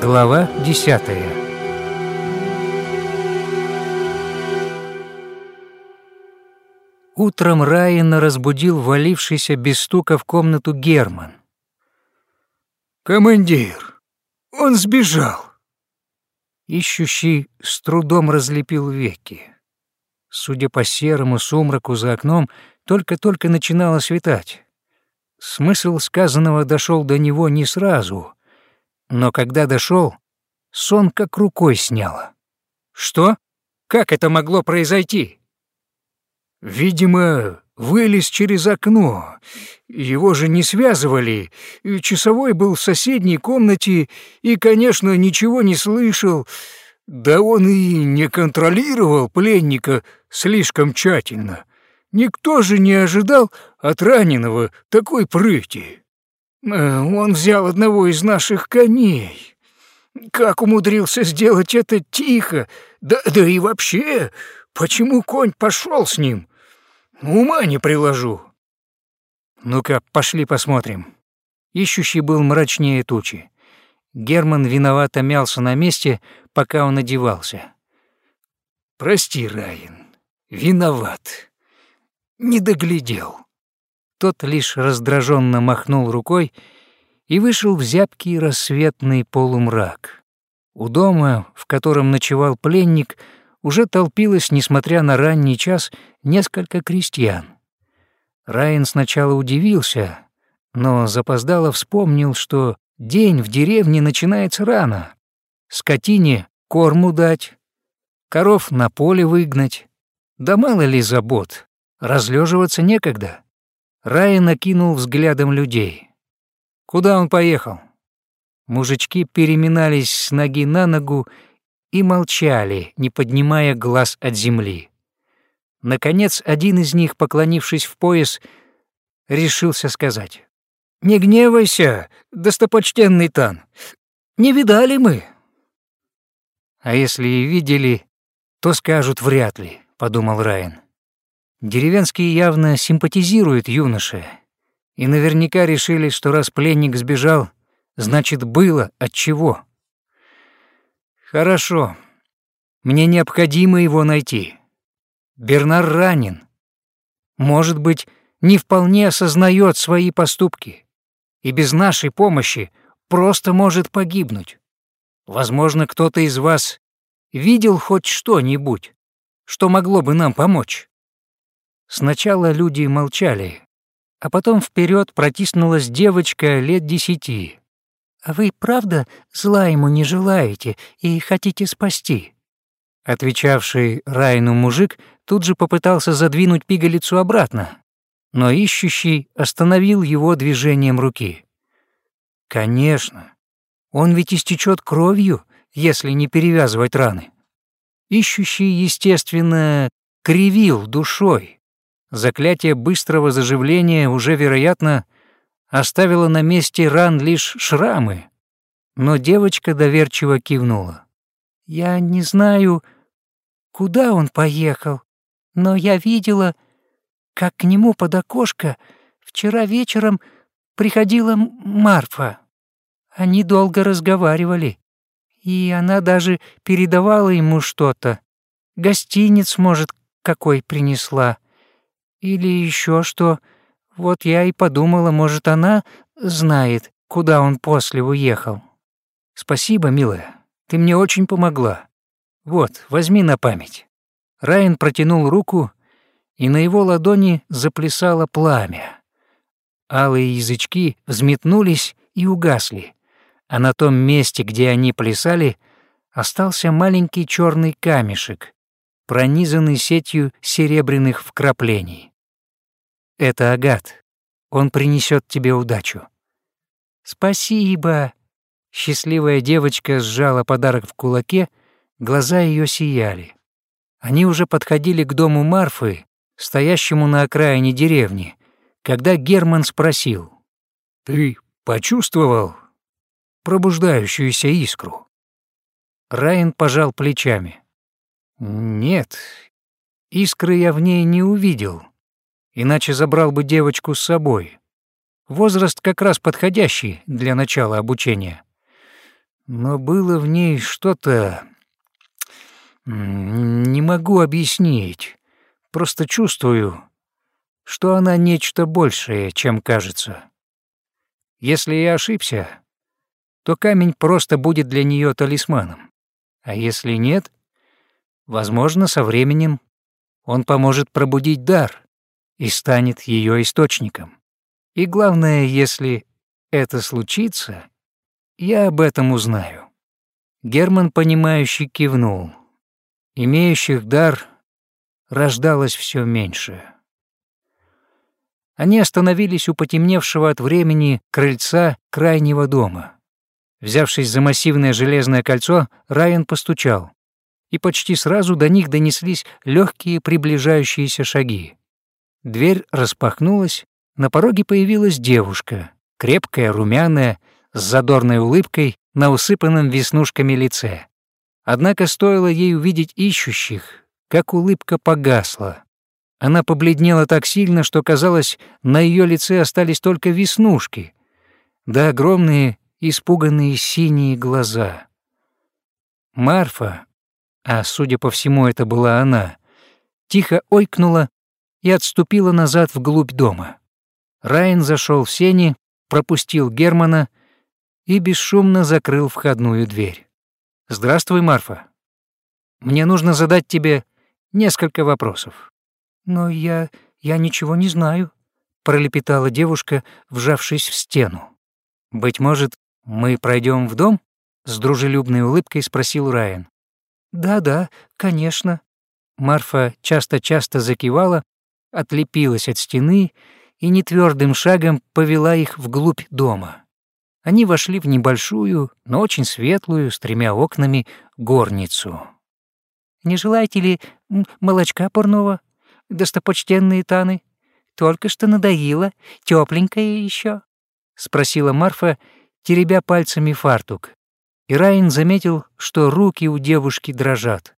Глава десятая Утром Райана разбудил валившийся без стука в комнату Герман. «Командир, он сбежал!» Ищущий с трудом разлепил веки. Судя по серому сумраку за окном, только-только начинало светать. Смысл сказанного дошел до него не сразу, но когда дошел, сон как рукой сняло. Что? Как это могло произойти? Видимо, вылез через окно. Его же не связывали. Часовой был в соседней комнате и, конечно, ничего не слышал. Да он и не контролировал пленника слишком тщательно. Никто же не ожидал от раненого такой прыти. Э, он взял одного из наших коней. Как умудрился сделать это тихо? Да, да и вообще, почему конь пошел с ним? Ума не приложу. Ну-ка, пошли посмотрим. Ищущий был мрачнее тучи. Герман виновато мялся на месте, пока он одевался. «Прости, Райан, виноват. Не доглядел». Тот лишь раздраженно махнул рукой и вышел в зябкий рассветный полумрак. У дома, в котором ночевал пленник, уже толпилось, несмотря на ранний час, несколько крестьян. Райан сначала удивился, но запоздало вспомнил, что день в деревне начинается рано. Скотине корму дать, коров на поле выгнать. Да мало ли забот, разлеживаться некогда. Райан накинул взглядом людей. Куда он поехал? Мужички переминались с ноги на ногу и молчали, не поднимая глаз от земли. Наконец, один из них, поклонившись в пояс, решился сказать. «Не гневайся, достопочтенный Тан, не видали мы». «А если и видели, то скажут вряд ли», — подумал Райан. Деревенские явно симпатизируют юноше, и наверняка решили, что раз пленник сбежал, значит, было от чего. Хорошо, мне необходимо его найти. Бернар ранен. Может быть, не вполне осознает свои поступки и без нашей помощи просто может погибнуть. Возможно, кто-то из вас видел хоть что-нибудь, что могло бы нам помочь. Сначала люди молчали, а потом вперед протиснулась девочка лет десяти. «А вы правда зла ему не желаете и хотите спасти?» Отвечавший Райну мужик тут же попытался задвинуть пигалицу обратно, но ищущий остановил его движением руки. «Конечно, он ведь истечет кровью, если не перевязывать раны». Ищущий, естественно, кривил душой, Заклятие быстрого заживления уже, вероятно, оставило на месте ран лишь шрамы, но девочка доверчиво кивнула. «Я не знаю, куда он поехал, но я видела, как к нему под окошко вчера вечером приходила Марфа. Они долго разговаривали, и она даже передавала ему что-то. Гостиниц, может, какой принесла. Или еще что. Вот я и подумала, может, она знает, куда он после уехал. Спасибо, милая, ты мне очень помогла. Вот, возьми на память. Райан протянул руку, и на его ладони заплясало пламя. Алые язычки взметнулись и угасли, а на том месте, где они плясали, остался маленький черный камешек, пронизанный сетью серебряных вкраплений. Это агат. Он принесет тебе удачу». «Спасибо!» Счастливая девочка сжала подарок в кулаке, глаза ее сияли. Они уже подходили к дому Марфы, стоящему на окраине деревни, когда Герман спросил. «Ты почувствовал пробуждающуюся искру?» Райан пожал плечами. «Нет, искры я в ней не увидел иначе забрал бы девочку с собой. Возраст как раз подходящий для начала обучения. но было в ней что-то... Не могу объяснить, просто чувствую, что она нечто большее, чем кажется. Если я ошибся, то камень просто будет для нее талисманом. А если нет, возможно, со временем он поможет пробудить дар и станет ее источником. И главное, если это случится, я об этом узнаю. Герман, понимающий, кивнул. Имеющих дар рождалось все меньше. Они остановились у потемневшего от времени крыльца крайнего дома. Взявшись за массивное железное кольцо, Райан постучал, и почти сразу до них донеслись легкие приближающиеся шаги. Дверь распахнулась, на пороге появилась девушка, крепкая, румяная, с задорной улыбкой на усыпанном веснушками лице. Однако стоило ей увидеть ищущих, как улыбка погасла. Она побледнела так сильно, что, казалось, на ее лице остались только веснушки, да огромные испуганные синие глаза. Марфа, а судя по всему это была она, тихо ойкнула и отступила назад вглубь дома. Райан зашел в сени, пропустил Германа и бесшумно закрыл входную дверь. «Здравствуй, Марфа. Мне нужно задать тебе несколько вопросов». «Но я... я ничего не знаю», — пролепетала девушка, вжавшись в стену. «Быть может, мы пройдем в дом?» — с дружелюбной улыбкой спросил Райан. «Да-да, конечно». Марфа часто-часто закивала, отлепилась от стены и нетвердым шагом повела их вглубь дома. Они вошли в небольшую, но очень светлую, с тремя окнами, горницу. «Не желаете ли молочка парного, достопочтенные таны? Только что надоело, тепленькое еще?» — спросила Марфа, теребя пальцами фартук. И Райан заметил, что руки у девушки дрожат.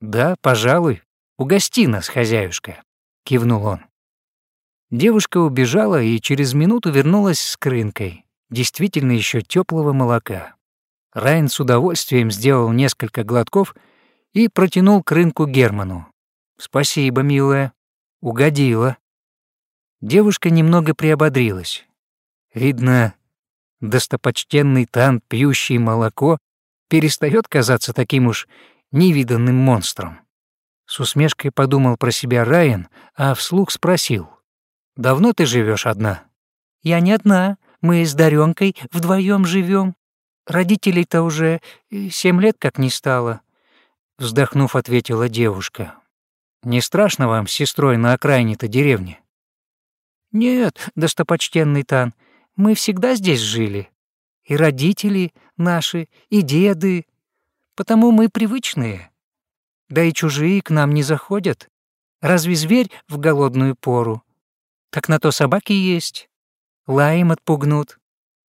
«Да, пожалуй, угости нас, хозяюшка», — кивнул он. Девушка убежала и через минуту вернулась с крынкой, действительно еще теплого молока. Райан с удовольствием сделал несколько глотков и протянул крынку Герману. «Спасибо, милая. Угодила». Девушка немного приободрилась. Видно, достопочтенный Тан, пьющий молоко, перестает казаться таким уж невиданным монстром. С усмешкой подумал про себя Райан, а вслух спросил. «Давно ты живешь одна?» «Я не одна. Мы с Дарёнкой вдвоем живем. Родителей-то уже семь лет как не стало», — вздохнув, ответила девушка. «Не страшно вам с сестрой на окраине-то деревни?» «Нет, достопочтенный Тан, мы всегда здесь жили. И родители наши, и деды. Потому мы привычные. Да и чужие к нам не заходят. Разве зверь в голодную пору? Так на то собаки есть. Лаем отпугнут.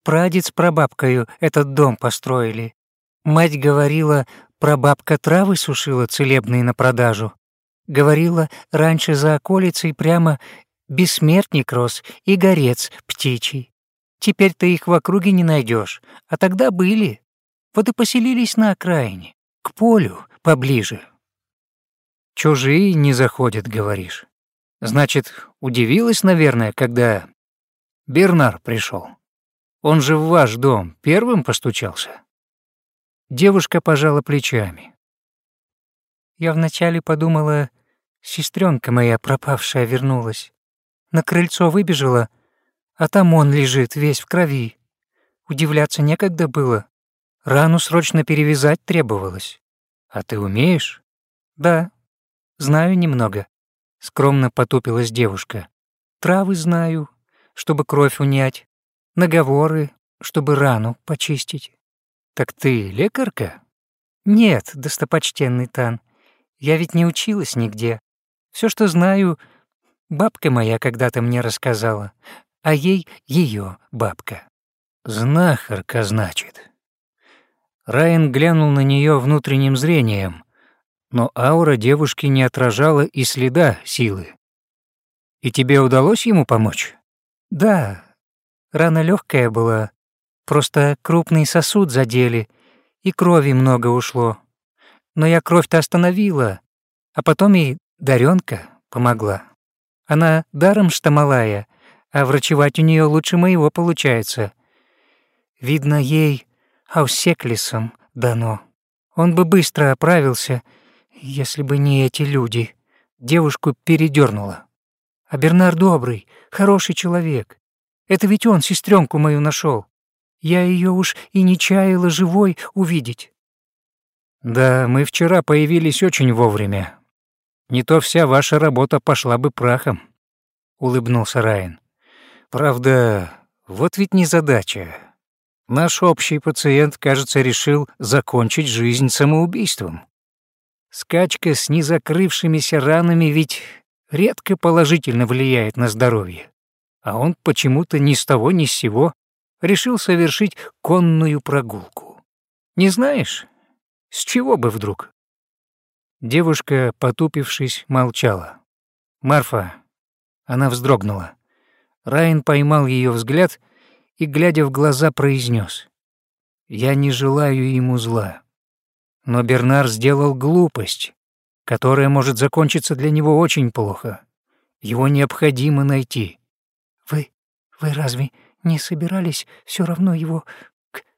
Прадед с прабабкою этот дом построили. Мать говорила, прабабка травы сушила целебные на продажу. Говорила, раньше за околицей прямо бессмертник рос и горец птичий. Теперь ты их в округе не найдешь, а тогда были. Вот и поселились на окраине, к полю поближе. Чужие не заходят, говоришь. Значит, удивилась, наверное, когда Бернар пришел. Он же в ваш дом первым постучался. Девушка пожала плечами. Я вначале подумала, сестренка моя пропавшая вернулась. На крыльцо выбежала, а там он лежит, весь в крови. Удивляться некогда было. Рану срочно перевязать требовалось. А ты умеешь? Да, знаю немного. Скромно потупилась девушка. Травы знаю, чтобы кровь унять. Наговоры, чтобы рану почистить. Так ты лекарка? Нет, достопочтенный Тан. Я ведь не училась нигде. Все, что знаю, бабка моя когда-то мне рассказала а ей ее бабка. «Знахарка, значит». Райан глянул на нее внутренним зрением, но аура девушки не отражала и следа силы. «И тебе удалось ему помочь?» «Да. Рана легкая была. Просто крупный сосуд задели. и крови много ушло. Но я кровь-то остановила, а потом и Дарёнка помогла. Она даром что малая, а врачевать у нее лучше моего получается. Видно, ей аусеклисом дано. Он бы быстро оправился, если бы не эти люди. Девушку передернула. А Бернар добрый, хороший человек. Это ведь он сестренку мою нашел. Я ее уж и не чаяла живой увидеть. Да, мы вчера появились очень вовремя. Не то вся ваша работа пошла бы прахом, улыбнулся Райан. Правда, вот ведь незадача. Наш общий пациент, кажется, решил закончить жизнь самоубийством. Скачка с незакрывшимися ранами ведь редко положительно влияет на здоровье. А он почему-то ни с того ни с сего решил совершить конную прогулку. Не знаешь, с чего бы вдруг? Девушка, потупившись, молчала. «Марфа». Она вздрогнула. Райан поймал ее взгляд и, глядя в глаза, произнес: «Я не желаю ему зла. Но Бернар сделал глупость, которая может закончиться для него очень плохо. Его необходимо найти». «Вы... вы разве не собирались все равно его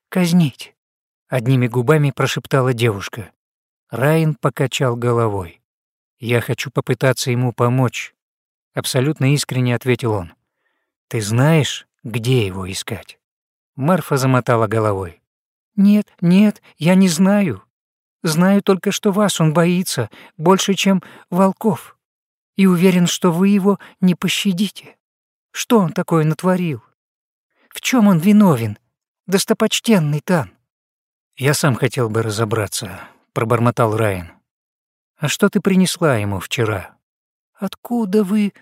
казнить?» Одними губами прошептала девушка. Райан покачал головой. «Я хочу попытаться ему помочь», — абсолютно искренне ответил он. «Ты знаешь, где его искать?» Марфа замотала головой. «Нет, нет, я не знаю. Знаю только, что вас он боится больше, чем волков, и уверен, что вы его не пощадите. Что он такое натворил? В чем он виновен, достопочтенный Тан?» «Я сам хотел бы разобраться», — пробормотал Райан. «А что ты принесла ему вчера?» «Откуда вы...»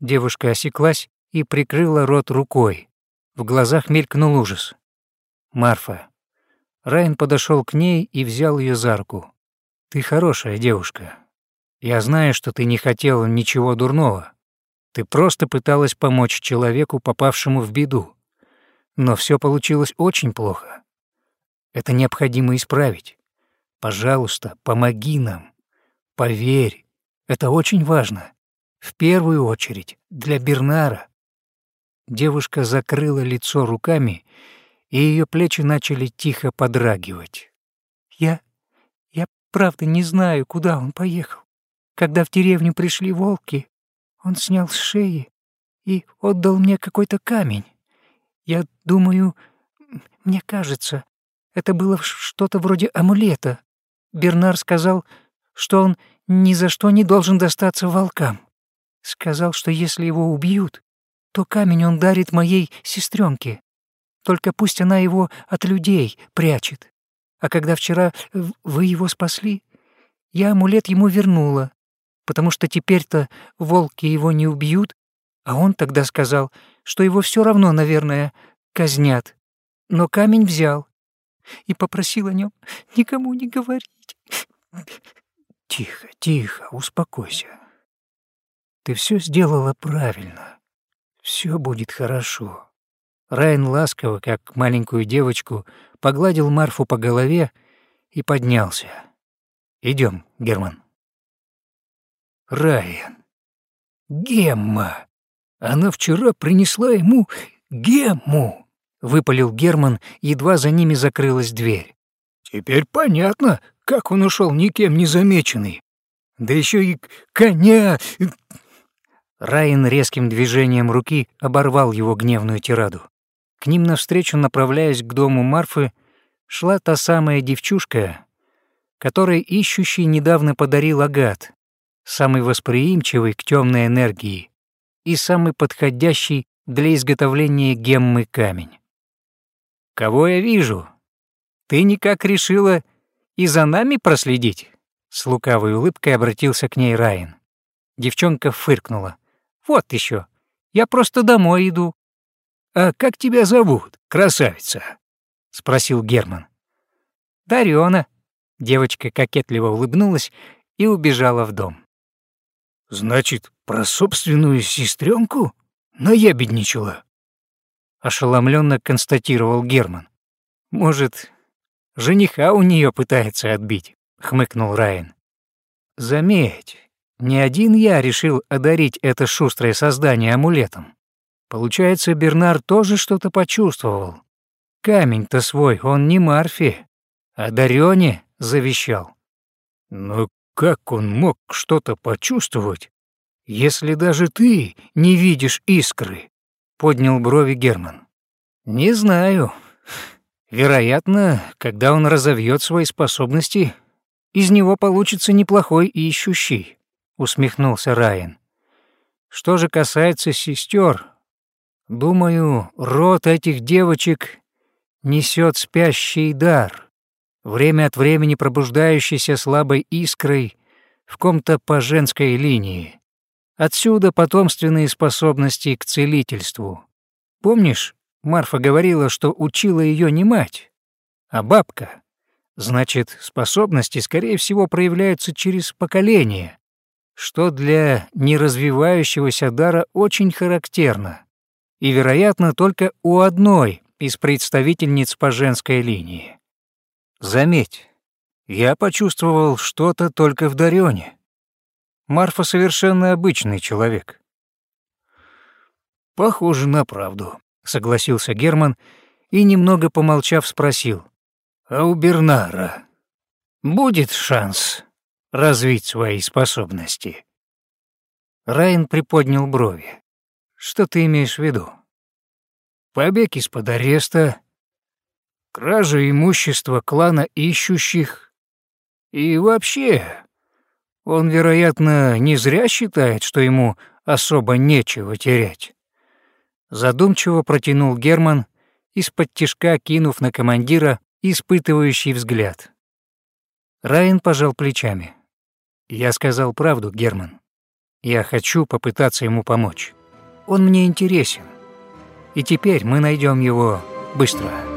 Девушка осеклась и прикрыла рот рукой. В глазах мелькнул ужас. «Марфа». Райан подошел к ней и взял ее за руку. «Ты хорошая девушка. Я знаю, что ты не хотела ничего дурного. Ты просто пыталась помочь человеку, попавшему в беду. Но все получилось очень плохо. Это необходимо исправить. Пожалуйста, помоги нам. Поверь, это очень важно. В первую очередь для Бернара. Девушка закрыла лицо руками, и ее плечи начали тихо подрагивать. «Я... я правда не знаю, куда он поехал. Когда в деревню пришли волки, он снял с шеи и отдал мне какой-то камень. Я думаю, мне кажется, это было что-то вроде амулета. Бернар сказал, что он ни за что не должен достаться волкам. Сказал, что если его убьют, то камень он дарит моей сестренке. Только пусть она его от людей прячет. А когда вчера вы его спасли, я амулет ему вернула, потому что теперь-то волки его не убьют, а он тогда сказал, что его все равно, наверное, казнят. Но камень взял и попросил о нем никому не говорить. Тихо, тихо, успокойся. Ты все сделала правильно. Все будет хорошо. Райан ласково, как маленькую девочку, погладил Марфу по голове и поднялся. Идем, Герман. Райан. Гемма. Она вчера принесла ему гемму выпалил Герман, едва за ними закрылась дверь. Теперь понятно, как он ушел никем не замеченный. Да еще и коня. Райан резким движением руки оборвал его гневную тираду. К ним навстречу, направляясь к дому Марфы, шла та самая девчушка, которой ищущий недавно подарил агат, самый восприимчивый к темной энергии и самый подходящий для изготовления геммы камень. Кого я вижу? Ты никак решила и за нами проследить?» С лукавой улыбкой обратился к ней Райан. Девчонка фыркнула. «Вот еще. Я просто домой иду». «А как тебя зовут, красавица?» — спросил Герман. «Дарёна». Девочка кокетливо улыбнулась и убежала в дом. «Значит, про собственную сестренку наябедничала?» ошеломленно констатировал Герман. Может, Жениха у нее пытается отбить», — хмыкнул Райан. «Заметь, не один я решил одарить это шустрое создание амулетом. Получается, Бернар тоже что-то почувствовал. Камень-то свой он не Марфи, а Дарёне завещал. Но как он мог что-то почувствовать, если даже ты не видишь искры? Поднял брови Герман. Не знаю. Вероятно, когда он разовьет свои способности, из него получится неплохой ищущий, усмехнулся Райан. Что же касается сестер, думаю, род этих девочек несет спящий дар, время от времени пробуждающийся слабой искрой в ком-то по женской линии. Отсюда потомственные способности к целительству. Помнишь, Марфа говорила, что учила ее не мать, а бабка. Значит, способности, скорее всего, проявляются через поколение, что для неразвивающегося дара очень характерно и, вероятно, только у одной из представительниц по женской линии. Заметь, я почувствовал что-то только в Дарёне. Марфа совершенно обычный человек. Похоже на правду, согласился Герман и, немного помолчав, спросил. А у Бернара будет шанс развить свои способности? Райан приподнял брови. Что ты имеешь в виду? Побег из-под ареста, кража имущества клана ищущих. И вообще, он, вероятно, не зря считает, что ему особо нечего терять. Задумчиво протянул Герман, из-под тишка кинув на командира испытывающий взгляд. Райан пожал плечами. «Я сказал правду, Герман. Я хочу попытаться ему помочь. Он мне интересен. И теперь мы найдем его быстро».